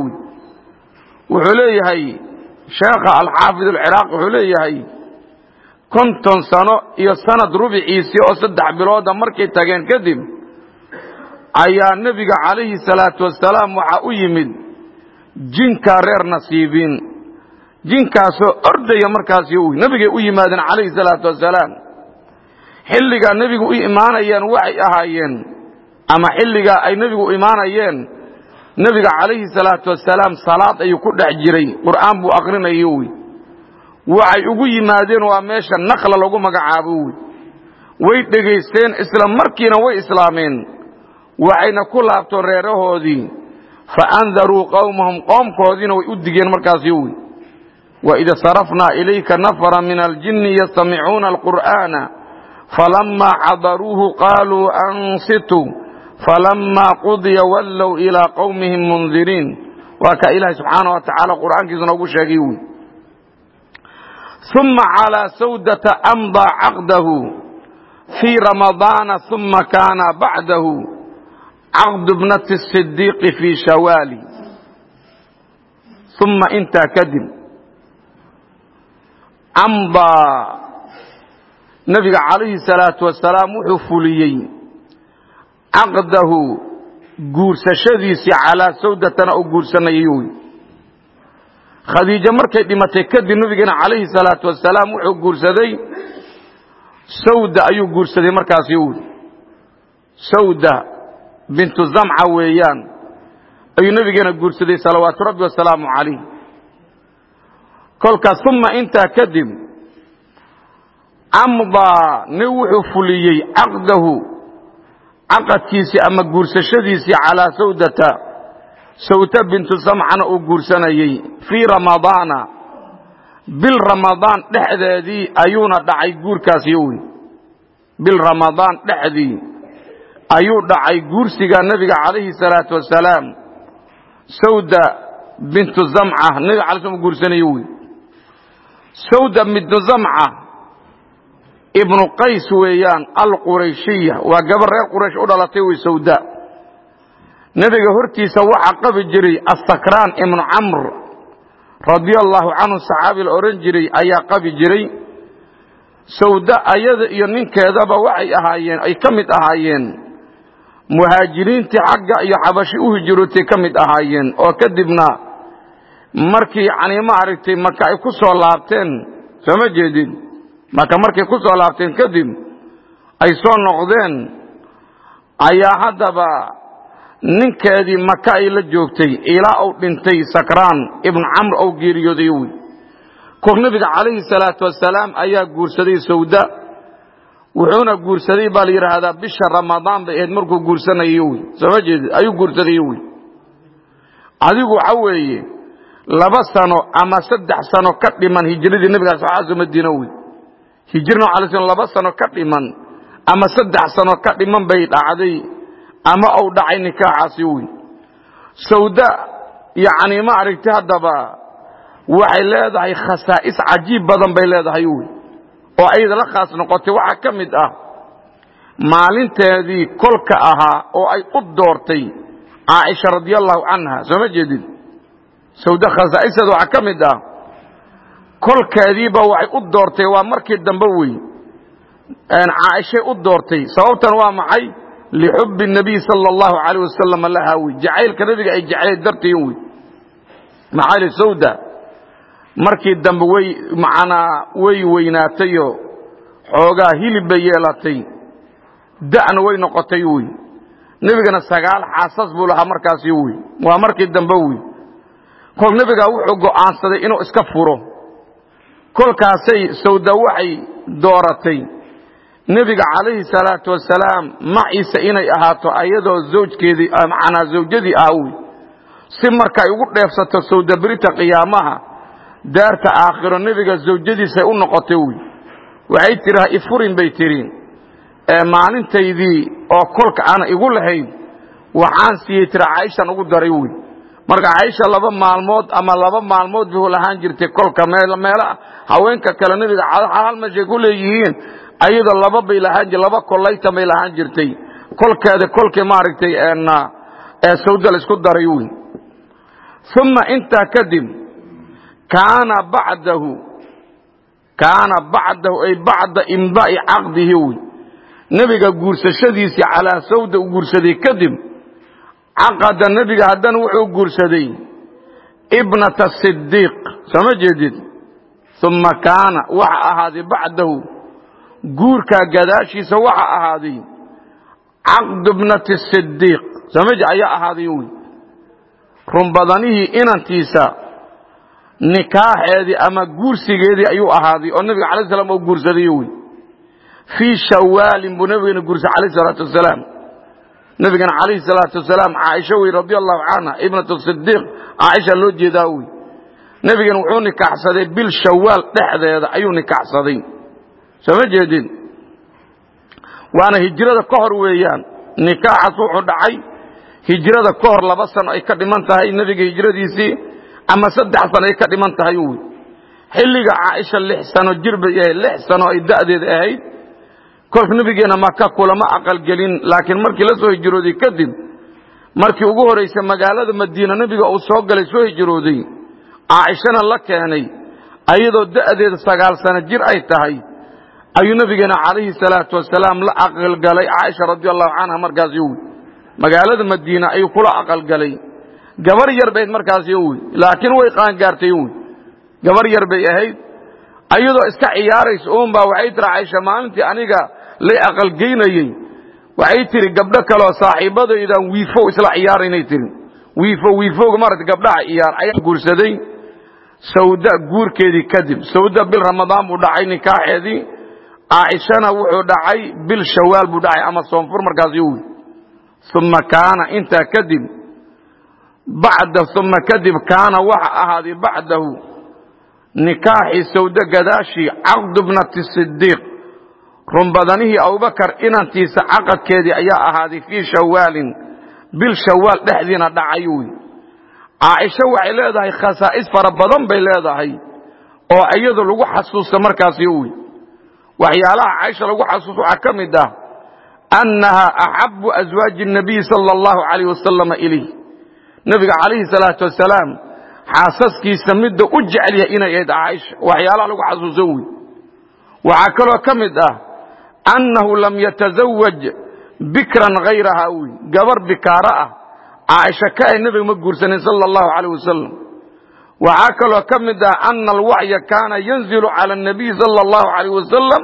wuxuu leeyahay sheekha alxaafid alciraaqi wuxuu leeyahay konton sano iyo sanad rubiciisii oo saddex bilooda markay tageen kadib ayaa nebiga calayhi salaatu wasalaam waxaa u yimid jinka reer nasiibiin jinkaasoo ordaya markaasi nebigay u yimaadeen calayhi salaatu wasalaam xilligaa nebigu u imaanayeen waxay ahaayeen ama xilligaa ay nebigu imaanayeen nebiga calayhi salaatu wasalaam salaad ayuu ku dhex jiray. Qur'aan buu akrinayo wey waxay ugu yimaadeen waa meesha nakla lagu magacaabo way dhegaysteen isla markiina way islaameen. Waxayna ku laabtoon reerahoodii. Fa andaruu qowmahum qoomkoodiina way u digeen markaasi wey waida sarafnaa ilayka nafara min aljinni yastamicuuna alqur'aana. Falamaa xadaruuhu qaaluu ansituu falamaa qudiya wallow ilaa qowmihim mundiriin waa kaa ilaahay subxaana wa tacaala qur'aankiisa noogu sheegay wey uma calىa sawdata amdaa caqdahu fii ramadaana uma kaana bacdahu caqdu bnati sidiiqi fii shawaali uma intaa kadib amdaa nebiga calayhi salaatu wasalaam wuxuu fuliyey caqdahu guursashadiisii calaa sawdatana u guursanayay wy khadiijo markay dhimatay kadib nebigeena calayhi salaatu wasalaam wuxuu guursaday sawda ayuu guursaday markaasi sawda bintu zamca weeyaan ayuu nebigeena guursaday salawaatu rabbi wasalaamu calayh kolkaas uma intaa kadib amdaa nin wuxuu fuliyey caqdahu caqadkiisii ama guursashadiisii calaa sawdata sawta bintu samcana uu guursanayey fii ramadaana bil ramadaan dhexdeedii ayuuna dhacay guurkaasi wey bil ramadaan dhexdii ayuu dhacay guursiga nebiga calayhi salaatu wasalaam sawda bintu zamca nebiga alay slam guursanaye wey sawda bintu zamca ibnu qays weeyaan alqurayshiya waa gabar reer quraysh u dhalatay wey sawda nebiga hortiisa waxaa qabi jiray asakraan ibnu camr radia allahu canhu saxaabi la odhan jiray ayaa qabi jiray. Sawda ayada iyo ninkeedaba waxay ahaayeen ay ka mid ahaayeen. Muhaajiriintii xagga iyo xabashi u hijirootay ka mid ahaayeen. Oo kadibna markii yani maaragtay maka ay ku soo laabteen sooma jeedin? Maka markay ku soo laabteen kadib ay soo noqdeen ayaa haddaba ninkeedii maka ay la joogtay ilaa uu dhintay sakraan ibnu camr ou geeriyooday wy kor nebiga calayhi salaatu wasalaam ayaa guursaday sawda. Wuxuuna guursaday baa la yidhaahdaa bisha ramadaan bay ahayd markuu guursanayo wy sooma jeedid? Ayuu guursaday wy adigu waxa weeye laba sano ama saddex sano ka dhiman hijiradii nebiga saxaasu madiina wey hijirna alay sl laba sano ka dhiman ama saddex sano ka dhiman bay dhacday ama uu dhacay nikaaxaasi wey sawda yacni ma aragti haddaba waxay leedahay khasaa'is cajiib badan bay leedahay wey oo ayada la khaas noqotay waxaa ka mid ah maalinteedii kolka ahaa oo ay u doortay caaisha radi allahu canha soo ma jeedid sawda khasaa'isteeda waxaa ka mid ah kolkeediiba waxay u doortay waa markii dambe wey caaishay u doortay. Sababtan waa maxay lixubbi nabiy sala allahu calayh wasalam lahaa wey jacaylka nabiga ay jeclayd dartii wey maxaa li sawda markii dambe way macnaa way weynaatayo xoogaa hilib bay yeelatay da'na way noqotay wey nebigana sagaal xaasas buu lahaa markaasi wey waa markii dambe wey kol nebigaa wuxuu go'aansaday inuu iska furo kolkaasay sawda waxay dooratay nebiga calayhi salaatu wasalaam maciise inay ahaato ayadoo zawjkeedii macnaa zawjadii ah wey si marka ay ugu dheefsato sawda berita qiyaamaha daarta aakhiro nebiga zawjadiisay u noqotay wey waxay tihi ha ifurin bay tidhi maalintaydii oo kolka aana igu lahayn waxaan siiyey tiri caaishan ugu daray wey marka caaisha laba maalmood ama laba maalmood buu lahaan jirtay kolka meela haweenka kale nebiga hal meeshay ku leeyihiin ayadoo laba bay lahaan jir laba kollaytan bay lahaan jirtay. Kolkeeda kolkii maaragtay sawda la isku daray wey uma intaa kadib kaana bacdahu kaana bacdahu ay bacda imdaa'i caqdihi wey nebiga guursashadiisii calaa sawda u guursaday kadib caqada nebiga haddana wuxuu guursaday ibnata sidiiq sooma jeedid? Uma kaana waxa ahaaday bacdahu guurkaa gadaashiisa waxa ahaaday caqdu ibnati sidiiq sooma ayaa ahaaday wey runbadanihii inantiisa nikaaxeedii ama guursigeedii ayuu ahaaday oo nebiga alay slam uu guursaday wey fii shawaalin buu nebigana guursaday alayh salaatu wasalaam. Nebigana calayhi salaatu wasalaam caaisha wey radi allahu canha ibnatu sidiiq caaisha loo jeedaa wey nebigana wuxuu nikaaxsaday bil shawaal dhexdeeda ayuu nikaaxsaday sooma jeedin. Waana hijrada ka hor weeyaan. Nikaaxaas wuxuu dhacay. Hijrada ka hor laba sano ay ka dhiman tahay nebiga hijradiisii. Ama saddex sano ay ka dhiman tahay wy xilliga caaisha lix sano jir bay ahayd. Lix sano ay da'deed ahayd. Kolka nebigeena maka kulama aqalgelin laakiin markii la soo hijrooday kadib markii ugu horraysay magaalada madiina nebiga uu soo galay soo hijrooday caaishana la keenay. Ayadoo da'deeda sagaal sano jir ay tahay ayuu nebigeena calayhi salaatu wasalaam la aqalgalay caaisha radi allahu canha markaasi wy magaalada madiina ayuu kula aqalgalay. Gabar yar bayd markaasi wy laakiin way qaangaartay wy gabar yar bay ahayd. Ayadoo iska ciyaaraysa uunbaa waxay tiri caaisha maalintii aniga lay aqalgeynayey. Waxay tihi gabdho kaleoo saaxiibadaydan wiifo isla ciyaaraynay tihi wiifo wiifowga maarata gabdhaha iyaar ayaa guursaday. Sawda guurkeedii kadib sawda bil ramadaan buu dhacay nikaaxeedii caaishana wuxuu dhacay bil shawaal buu dhacay ama soonfur markaas yowi uma kaana intaa kadib uma kadib kaana waxa ahaaday bacdahu nikaaxii sawde gadaashii caqdu bnati sidiiq runbadanihii abubakar inantiisa caqadkeedii ayaa ahaaday fii shawaalin bil shawaal dhexdiina dhacay wy caaisho waxay leedahay khasaa'is fara badan bay leedahay oo iyadu lagu xasuusta markaas yowi waxyaalaha caaisha lagu xasuusta waxaa ka mid ah annaha axabu aswaaji الnabiy sala اllahu alayh wasalama ilayh nebiga calayhi salaatu wasalaam xaasaskiisa midda u jecel yahay inay ahayd caaisha waxyaalaha lagu xasuuso wey waxaa kaloo ka mid ah annahu lam yatasawaj bikran hayraha wy gabar bikaaro ah caaisha ka ay nebiga ma guursanin sala allahu calayh wasalam waxaa kaloo ka mid ah ana alwaxya kaana yanzilu cala anabiy sala allahu calayh wasalam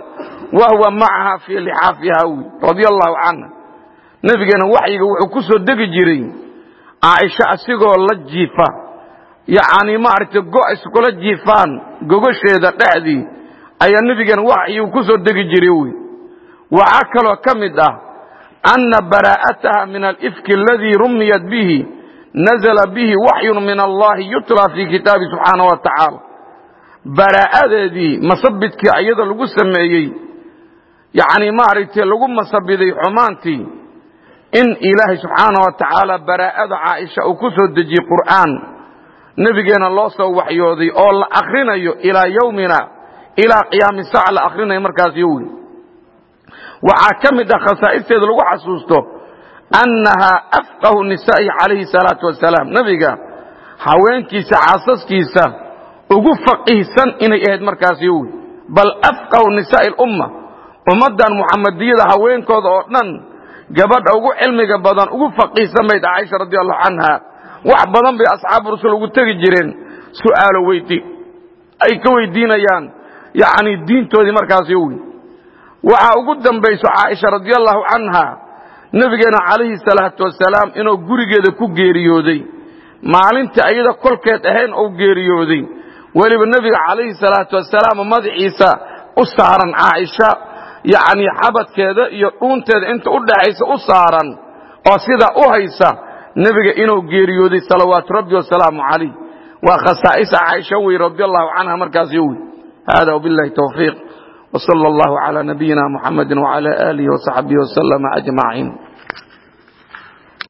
wa huwa macaha fii lixaafiha wy radia allahu canha nebigeena waxyiga wuxuu ku soo degi jiray caaisha asigoo la jiifa. Yacni maaragtay go iskula jiifaan gogosheeda dhexdii ayaa nebigeena waxyigu ku soo degi jiray wy waxaa kaloo ka mid ah ana baraa'ataha min alifki aladii rumiyat bihi nazla bihi waxyun min allahi yutla fii kitaabi subxaana wa tacaala. Baraa'adeedii masabidkii iyada lagu sameeyey yacni maaragtay lagu masabiday xumaantii in ilaahay subxaana wa tacaala baraa'ada caaisha uu ku soo dejiyey qur'aan nebigeena loo soo waxyooday oo la akrinayo ilaa yowmina ilaa qiyaami saaca la akrinayo markaas yowi waxaa ka mid ah khasaa'isteeda lagu xasuusto annaha afqahu nisaa'i calayhi salaatu wasalaam nebiga haweenkiisa xaasaskiisa ugu faqiihsan inay ahayd markaas yowi bal afqahu nisaa'i lumma ummaddan muxamadiyada haweenkooda oo dhan gabadha ugu cilmiga badan ugu faqiihsan bayd caaisha radi allahu canha wax badan bay asxaabu rasul ugu tegi jireen su'aalo weydi ay ka weydiinayaan yacni diintoodii markaas yowi waxaa ugu dambayso caaisha radi allahu canha nebigeena calayhi salaatu wasalaam inuu gurigeeda ku geeriyooday. Maalintii ayada kolkeed ahayn ou geeriyooday. Weliba nebiga calayhi salaatu wasalaam madaxiisa u saaran caaisha yacnii xabadkeeda iyo dhuunteeda inta u dhaxaysa u saaran oo sidaa u haysa nebiga inuu geeriyooday salawaatu rabbi wasalaamu calayh. Waa khasaa'isa caaisha wey radi allahu canha markaasyo wey hada wbillahi towfiiq wsala allahu cala nabiyina muxamedi wcala aalihi wasaxbihi waslama ajmaciin.